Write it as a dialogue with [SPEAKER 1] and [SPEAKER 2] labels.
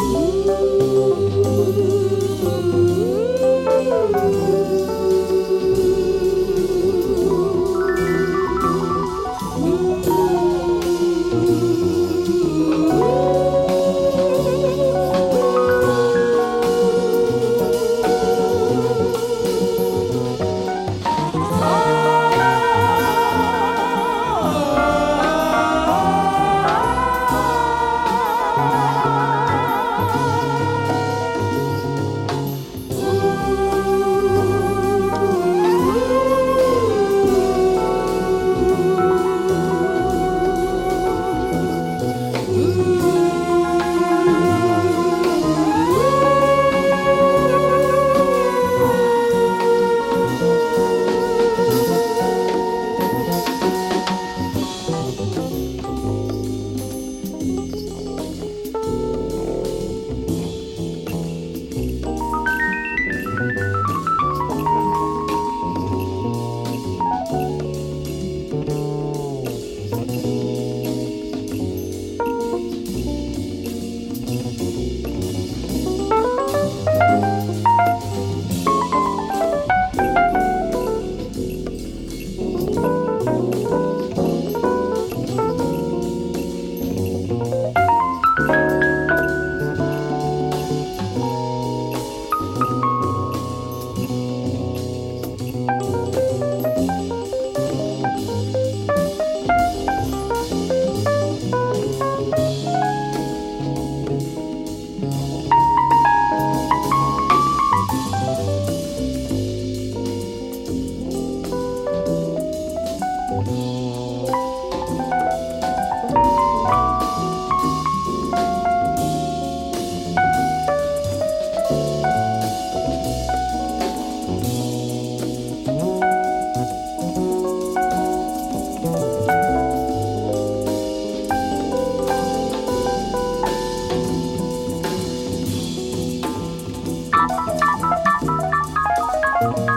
[SPEAKER 1] Ooh. Bye.